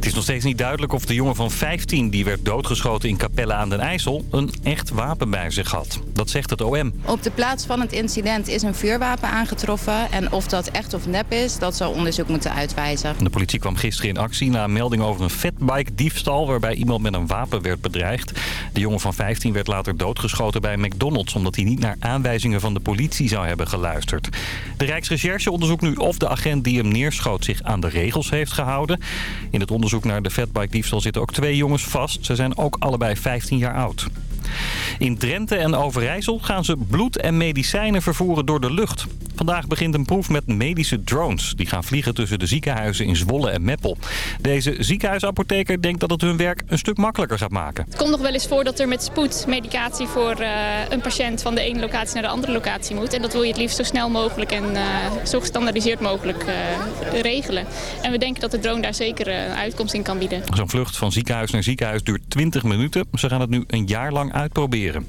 Het is nog steeds niet duidelijk of de jongen van 15 die werd doodgeschoten in Capelle aan den IJssel een echt wapen bij zich had. Dat zegt het OM. Op de plaats van het incident is een vuurwapen aangetroffen. En of dat echt of nep is, dat zal onderzoek moeten uitwijzen. De politie kwam gisteren in actie na een melding over een fatbike diefstal waarbij iemand met een wapen werd bedreigd. De jongen van 15 werd later doodgeschoten bij McDonald's omdat hij niet naar aanwijzingen van de politie zou hebben geluisterd. De Rijksrecherche onderzoekt nu of de agent die hem neerschoot zich aan de regels heeft gehouden. In het onderzoek naar de fatbike diefstal zitten ook twee jongens vast. Ze zijn ook allebei 15 jaar oud. In Drenthe en Overijssel gaan ze bloed en medicijnen vervoeren door de lucht. Vandaag begint een proef met medische drones. Die gaan vliegen tussen de ziekenhuizen in Zwolle en Meppel. Deze ziekenhuisapotheker denkt dat het hun werk een stuk makkelijker gaat maken. Het komt nog wel eens voor dat er met spoed medicatie voor uh, een patiënt van de ene locatie naar de andere locatie moet. En dat wil je het liefst zo snel mogelijk en uh, zo gestandaardiseerd mogelijk uh, regelen. En we denken dat de drone daar zeker een uitkomst in kan bieden. Zo'n vlucht van ziekenhuis naar ziekenhuis duurt 20 minuten. Ze gaan het nu een jaar lang uitproberen.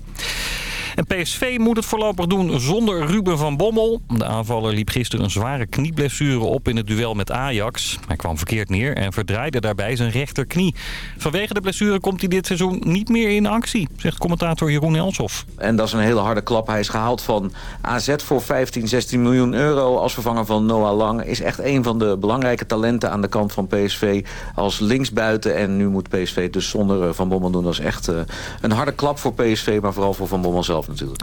En PSV moet het voorlopig doen zonder Ruben van Bommel. De aanvaller liep gisteren een zware knieblessure op in het duel met Ajax. Hij kwam verkeerd neer en verdraaide daarbij zijn rechterknie. Vanwege de blessure komt hij dit seizoen niet meer in actie, zegt commentator Jeroen Elsof. En dat is een hele harde klap. Hij is gehaald van AZ voor 15, 16 miljoen euro als vervanger van Noah Lang. Is echt een van de belangrijke talenten aan de kant van PSV als linksbuiten. En nu moet PSV dus zonder Van Bommel doen. Dat is echt een harde klap voor PSV, maar vooral voor Van Bommel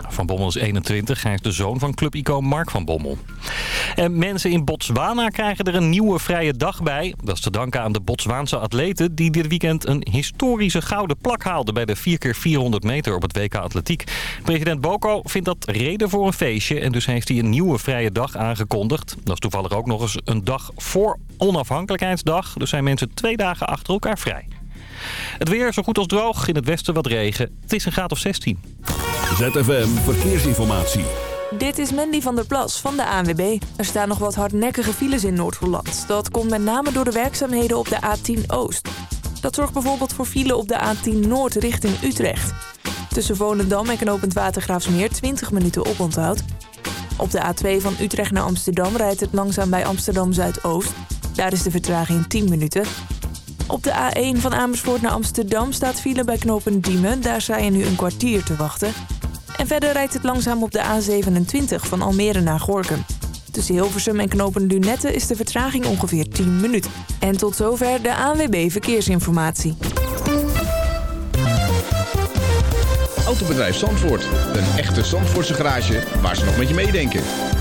Van Bommel is 21. Hij is de zoon van clubicoon Mark van Bommel. En mensen in Botswana krijgen er een nieuwe vrije dag bij. Dat is te danken aan de Botswaanse atleten... die dit weekend een historische gouden plak haalden... bij de 4x400 meter op het WK Atletiek. President Boko vindt dat reden voor een feestje... en dus heeft hij een nieuwe vrije dag aangekondigd. Dat is toevallig ook nog eens een dag voor onafhankelijkheidsdag. Dus zijn mensen twee dagen achter elkaar vrij. Het weer zo goed als droog, in het westen wat regen. Het is een graad of 16. ZFM Verkeersinformatie. Dit is Mandy van der Plas van de ANWB. Er staan nog wat hardnekkige files in Noord-Holland. Dat komt met name door de werkzaamheden op de A10 Oost. Dat zorgt bijvoorbeeld voor file op de A10 Noord richting Utrecht. Tussen Volendam en Knopend Watergraafsmeer 20 minuten oponthoud. Op de A2 van Utrecht naar Amsterdam rijdt het langzaam bij Amsterdam Zuidoost. Daar is de vertraging 10 minuten. Op de A1 van Amersfoort naar Amsterdam staat file bij knopen Diemen. Daar sta je nu een kwartier te wachten. En verder rijdt het langzaam op de A27 van Almere naar Gorkum. Tussen Hilversum en knopen Lunette is de vertraging ongeveer 10 minuten. En tot zover de ANWB Verkeersinformatie. Autobedrijf Zandvoort. Een echte Zandvoortse garage waar ze nog met je meedenken.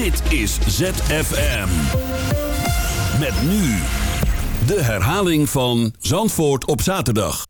Dit is ZFM. Met nu de herhaling van Zandvoort op zaterdag.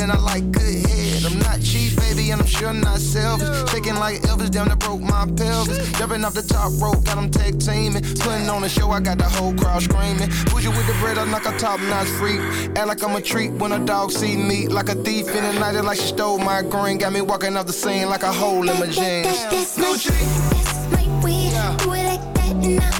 And I like good head. I'm not cheap, baby, and I'm sure not selfish. Shaking like Elvis, damn, that broke my pelvis. Jumping off the top rope, got them tag teaming. Putting on a show, I got the whole crowd screaming. Bougie with the bread, I'm like a top notch freak. Act like I'm a treat when a dog see me. Like a thief in the night, like she stole my green. Got me walking off the scene like a hole in my jeans. That's my that's my. Do it like that and I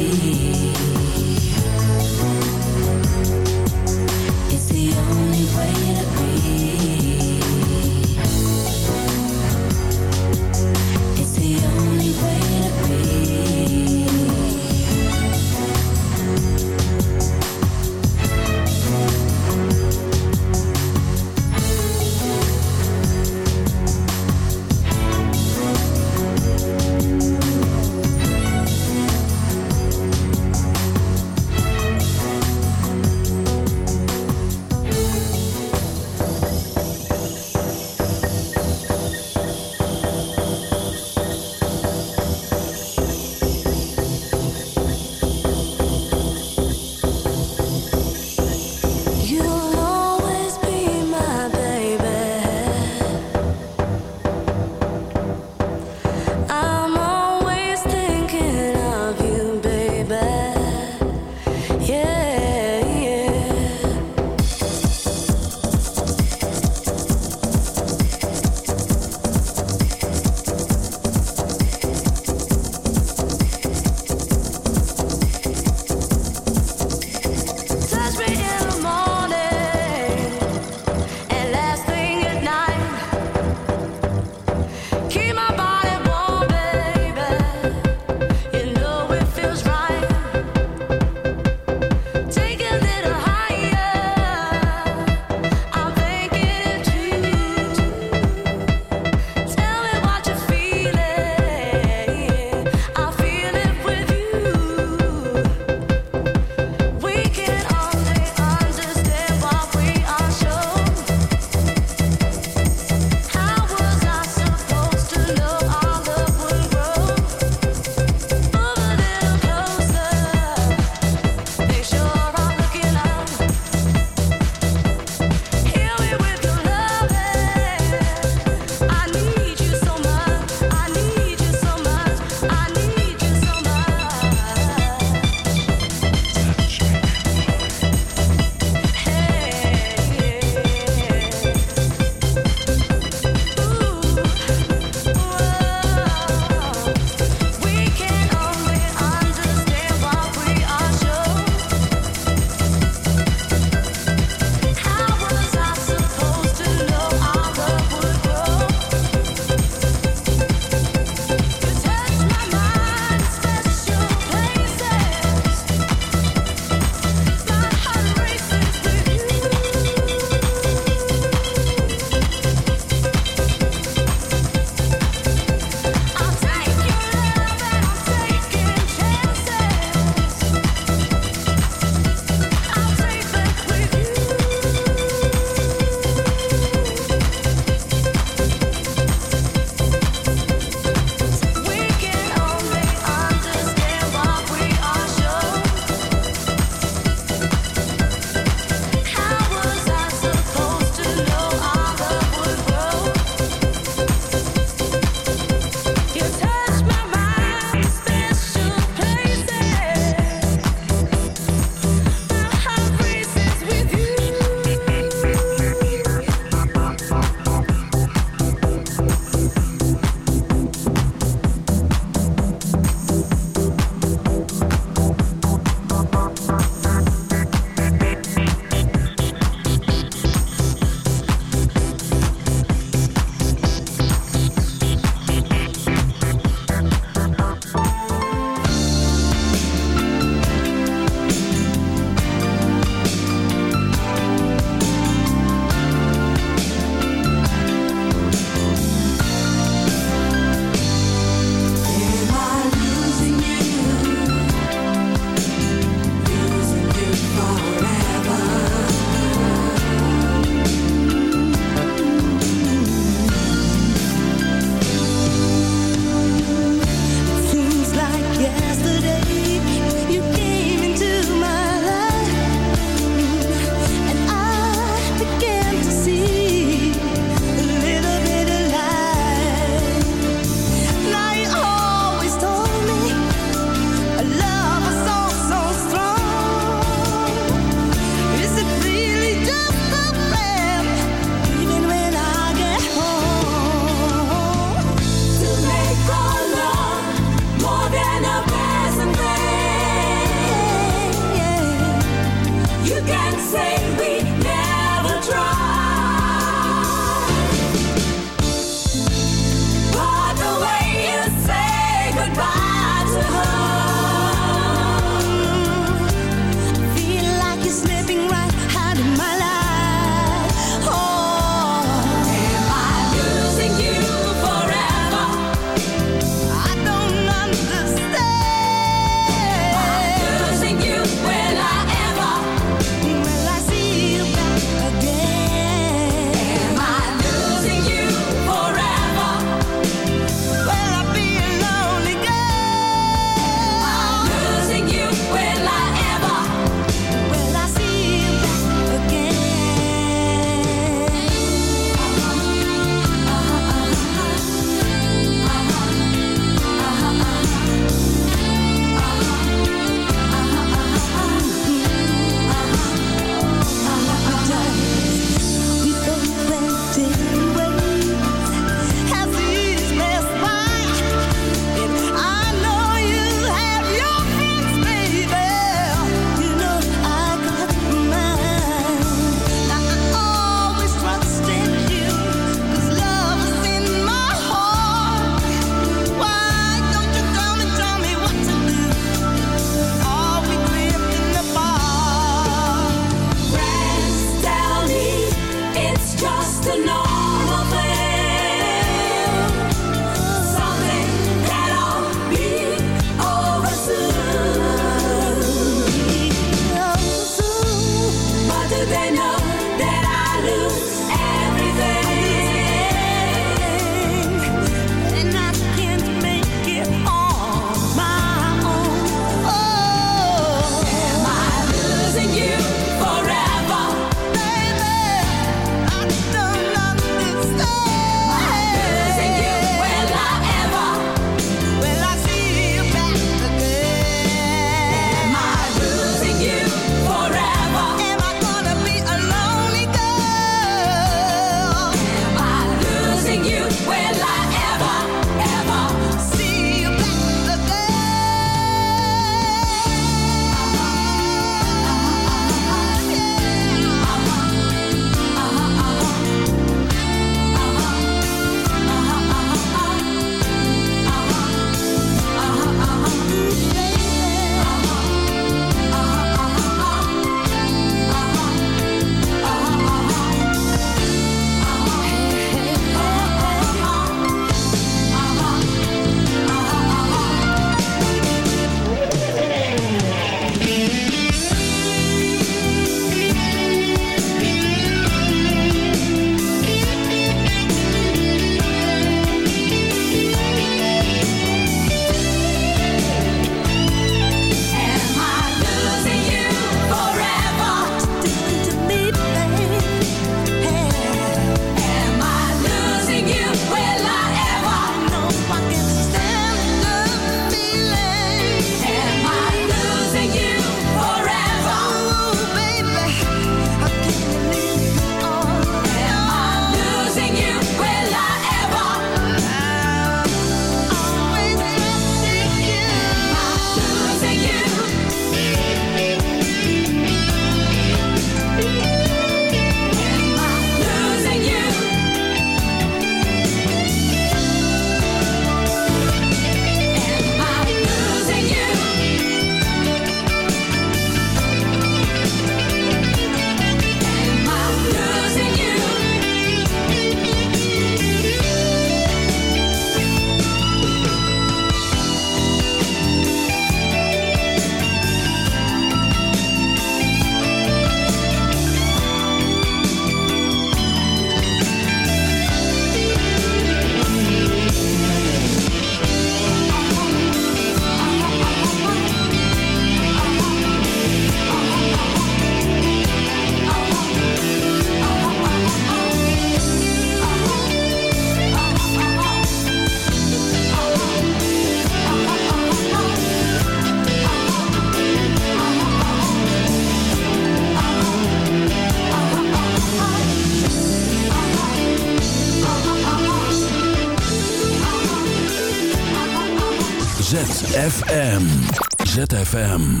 ZFM.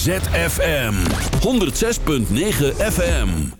ZFM 106.9 FM.